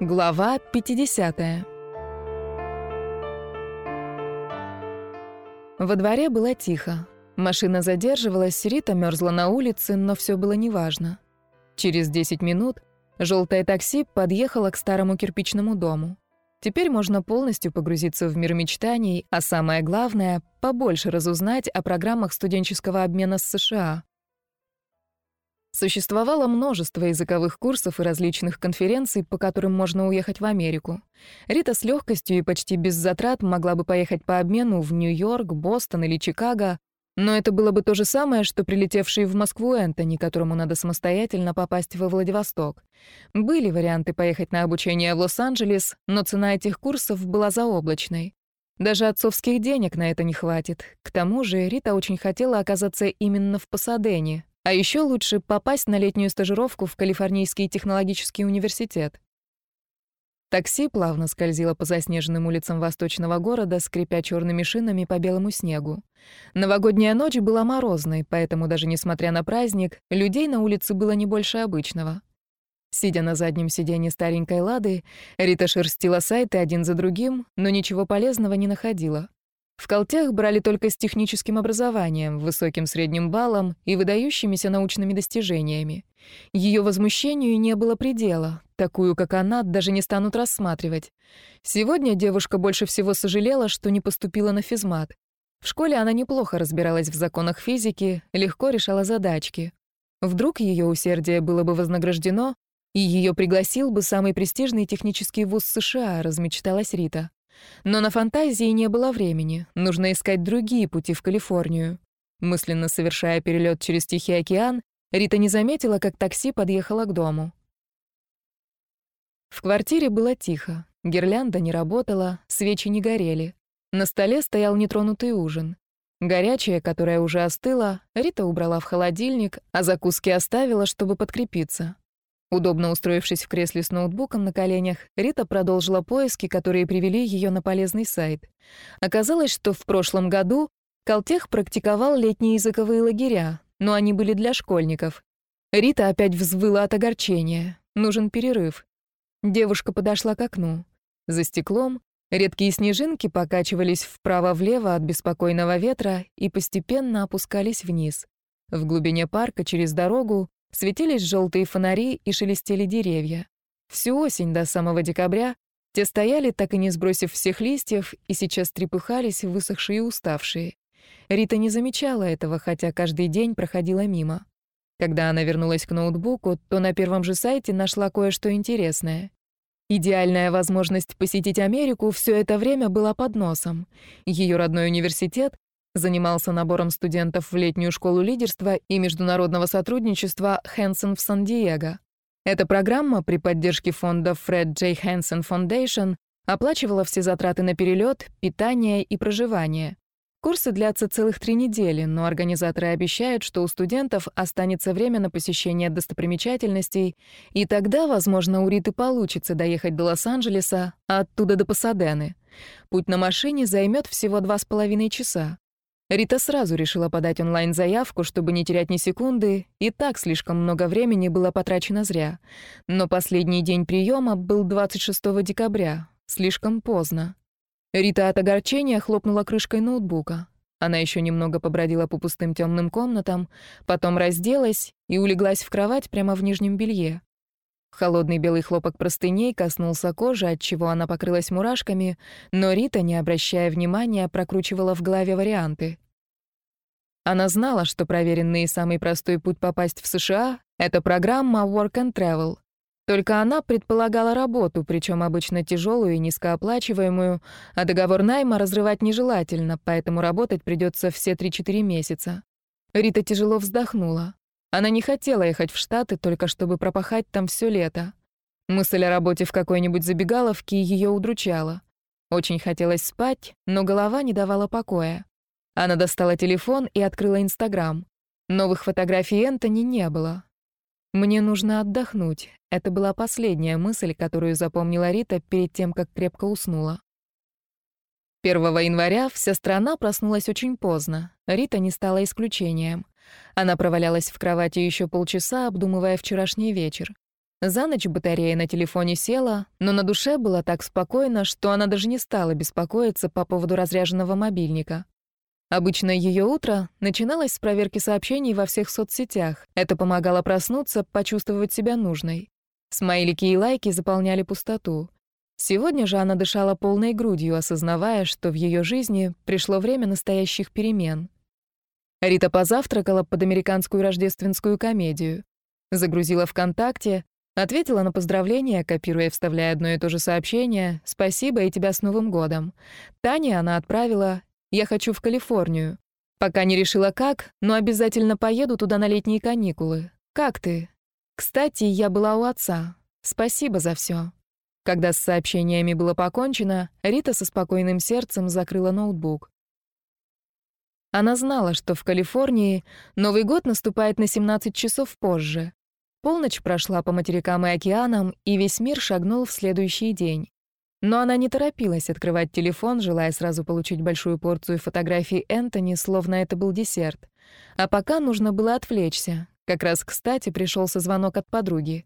Глава 50. Во дворе было тихо. Машина задерживалась, Рита мерзла на улице, но все было неважно. Через 10 минут желтое такси подъехало к старому кирпичному дому. Теперь можно полностью погрузиться в мир мечтаний, а самое главное — побольше разузнать о программах студенческого обмена с США. Существовало множество языковых курсов и различных конференций, по которым можно уехать в Америку. Рита с легкостью и почти без затрат могла бы поехать по обмену в Нью-Йорк, Бостон или Чикаго, но это было бы то же самое, что прилетевший в Москву Энтони, которому надо самостоятельно попасть во Владивосток. Были варианты поехать на обучение в Лос-Анджелес, но цена этих курсов была заоблачной. Даже отцовских денег на это не хватит. К тому же Рита очень хотела оказаться именно в Пасадене, а еще лучше попасть на летнюю стажировку в Калифорнийский технологический университет. Такси плавно скользило по заснеженным улицам восточного города, скрипя черными шинами по белому снегу. Новогодняя ночь была морозной, поэтому даже несмотря на праздник, людей на улице было не больше обычного. Сидя на заднем сиденье старенькой «Лады», Рита шерстила сайты один за другим, но ничего полезного не находила. В Колтях брали только с техническим образованием, высоким средним баллом и выдающимися научными достижениями. Ее возмущению не было предела. Такую, как она, даже не станут рассматривать. Сегодня девушка больше всего сожалела, что не поступила на физмат. В школе она неплохо разбиралась в законах физики, легко решала задачки. Вдруг ее усердие было бы вознаграждено, и ее пригласил бы самый престижный технический вуз США, размечталась Рита. Но на фантазии не было времени, нужно искать другие пути в Калифорнию. Мысленно совершая перелет через Тихий океан, Рита не заметила, как такси подъехало к дому. В квартире было тихо, гирлянда не работала, свечи не горели. На столе стоял нетронутый ужин. Горячее, которое уже остыло, Рита убрала в холодильник, а закуски оставила, чтобы подкрепиться. Удобно устроившись в кресле с ноутбуком на коленях, Рита продолжила поиски, которые привели ее на полезный сайт. Оказалось, что в прошлом году Калтех практиковал летние языковые лагеря, но они были для школьников. Рита опять взвыла от огорчения. Нужен перерыв. Девушка подошла к окну. За стеклом редкие снежинки покачивались вправо-влево от беспокойного ветра и постепенно опускались вниз. В глубине парка через дорогу Светились желтые фонари и шелестели деревья. Всю осень до самого декабря те стояли, так и не сбросив всех листьев, и сейчас трепыхались, высохшие и уставшие. Рита не замечала этого, хотя каждый день проходила мимо. Когда она вернулась к ноутбуку, то на первом же сайте нашла кое-что интересное. Идеальная возможность посетить Америку все это время была под носом. Ее родной университет Занимался набором студентов в летнюю школу лидерства и международного сотрудничества Хэнсон в Сан-Диего. Эта программа при поддержке фонда Fred J. Hansen Foundation оплачивала все затраты на перелет, питание и проживание. Курсы длятся целых три недели, но организаторы обещают, что у студентов останется время на посещение достопримечательностей, и тогда, возможно, у Риты получится доехать до Лос-Анджелеса, а оттуда до Пасадены. Путь на машине займет всего два с половиной часа. Рита сразу решила подать онлайн-заявку, чтобы не терять ни секунды, и так слишком много времени было потрачено зря. Но последний день приема был 26 декабря, слишком поздно. Рита от огорчения хлопнула крышкой ноутбука. Она еще немного побродила по пустым темным комнатам, потом разделась и улеглась в кровать прямо в нижнем белье. Холодный белый хлопок простыней коснулся кожи, от чего она покрылась мурашками, но Рита, не обращая внимания, прокручивала в голове варианты. Она знала, что проверенный и самый простой путь попасть в США — это программа Work and Travel. Только она предполагала работу, причем обычно тяжелую и низкооплачиваемую, а договор найма разрывать нежелательно, поэтому работать придется все 3-4 месяца. Рита тяжело вздохнула. Она не хотела ехать в Штаты только чтобы пропахать там все лето. Мысль о работе в какой-нибудь забегаловке ее удручала. Очень хотелось спать, но голова не давала покоя. Она достала телефон и открыла Инстаграм. Новых фотографий Энтони не было. «Мне нужно отдохнуть». Это была последняя мысль, которую запомнила Рита перед тем, как крепко уснула. 1 января вся страна проснулась очень поздно. Рита не стала исключением. Она провалялась в кровати еще полчаса, обдумывая вчерашний вечер. За ночь батарея на телефоне села, но на душе было так спокойно, что она даже не стала беспокоиться по поводу разряженного мобильника. Обычно ее утро начиналось с проверки сообщений во всех соцсетях. Это помогало проснуться, почувствовать себя нужной. Смайлики и лайки заполняли пустоту. Сегодня же она дышала полной грудью, осознавая, что в ее жизни пришло время настоящих перемен. Рита позавтракала под американскую рождественскую комедию. Загрузила ВКонтакте, ответила на поздравления, копируя и вставляя одно и то же сообщение «Спасибо и тебя с Новым годом». Тане она отправила «Я хочу в Калифорнию». Пока не решила как, но обязательно поеду туда на летние каникулы. Как ты? Кстати, я была у отца. Спасибо за все. Когда с сообщениями было покончено, Рита со спокойным сердцем закрыла ноутбук. Она знала, что в Калифорнии Новый год наступает на 17 часов позже. Полночь прошла по материкам и океанам, и весь мир шагнул в следующий день. Но она не торопилась открывать телефон, желая сразу получить большую порцию фотографий Энтони, словно это был десерт. А пока нужно было отвлечься. Как раз кстати пришелся звонок от подруги.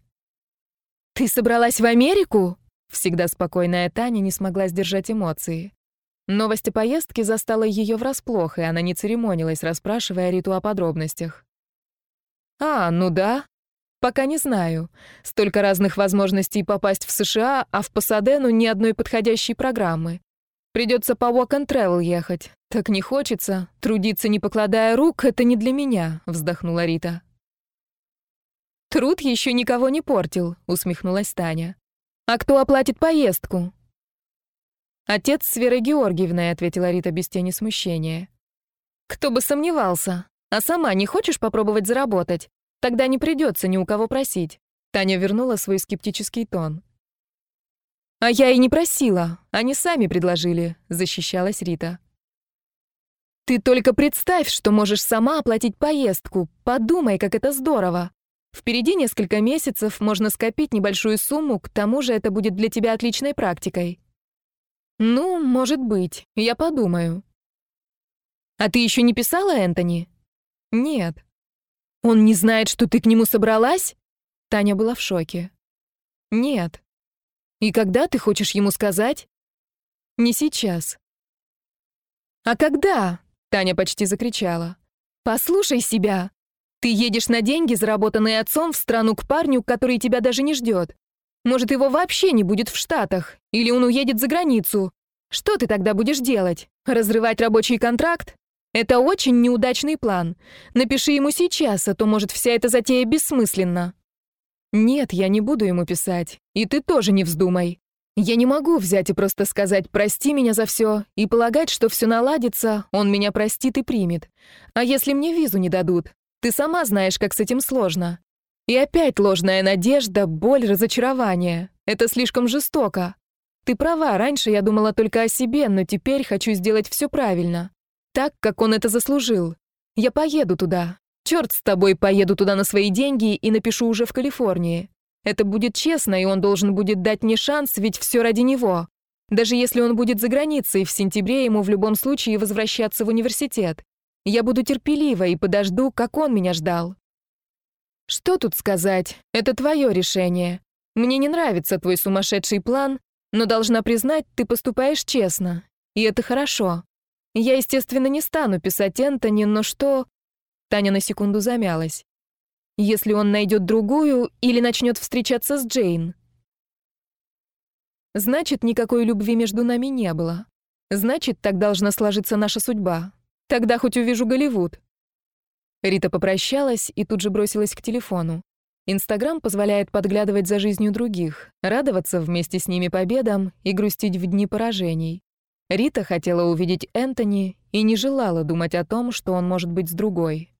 «Ты собралась в Америку?» Всегда спокойная Таня не смогла сдержать эмоции. Новость о поездке застала ее врасплох, и она не церемонилась, расспрашивая Риту о подробностях. «А, ну да. Пока не знаю. Столько разных возможностей попасть в США, а в Пасадену ни одной подходящей программы. Придется по walk and travel ехать. Так не хочется. Трудиться, не покладая рук, это не для меня», — вздохнула Рита. «Труд еще никого не портил», — усмехнулась Таня. «А кто оплатит поездку?» «Отец с Верой Георгиевной», — ответила Рита без тени смущения. «Кто бы сомневался. А сама не хочешь попробовать заработать? Тогда не придется ни у кого просить». Таня вернула свой скептический тон. «А я и не просила. Они сами предложили», — защищалась Рита. «Ты только представь, что можешь сама оплатить поездку. Подумай, как это здорово. Впереди несколько месяцев, можно скопить небольшую сумму, к тому же это будет для тебя отличной практикой. Ну, может быть, я подумаю. А ты еще не писала Энтони? Нет. Он не знает, что ты к нему собралась? Таня была в шоке. Нет. И когда ты хочешь ему сказать? Не сейчас. А когда? Таня почти закричала. Послушай себя. Ты едешь на деньги, заработанные отцом, в страну к парню, который тебя даже не ждет. Может, его вообще не будет в Штатах, или он уедет за границу. Что ты тогда будешь делать? Разрывать рабочий контракт? Это очень неудачный план. Напиши ему сейчас, а то, может, вся эта затея бессмысленна. Нет, я не буду ему писать. И ты тоже не вздумай. Я не могу взять и просто сказать «прости меня за все» и полагать, что все наладится, он меня простит и примет. А если мне визу не дадут? Ты сама знаешь, как с этим сложно. И опять ложная надежда, боль, разочарование. Это слишком жестоко. Ты права, раньше я думала только о себе, но теперь хочу сделать все правильно. Так, как он это заслужил. Я поеду туда. Черт с тобой, поеду туда на свои деньги и напишу уже в Калифорнии. Это будет честно, и он должен будет дать мне шанс, ведь все ради него. Даже если он будет за границей, в сентябре ему в любом случае возвращаться в университет. Я буду терпелива и подожду, как он меня ждал. Что тут сказать? Это твое решение. Мне не нравится твой сумасшедший план, но должна признать, ты поступаешь честно. И это хорошо. Я, естественно, не стану писать Энтони, но что... Таня на секунду замялась. Если он найдет другую или начнет встречаться с Джейн. Значит, никакой любви между нами не было. Значит, так должна сложиться наша судьба. Тогда хоть увижу Голливуд». Рита попрощалась и тут же бросилась к телефону. Инстаграм позволяет подглядывать за жизнью других, радоваться вместе с ними победам и грустить в дни поражений. Рита хотела увидеть Энтони и не желала думать о том, что он может быть с другой.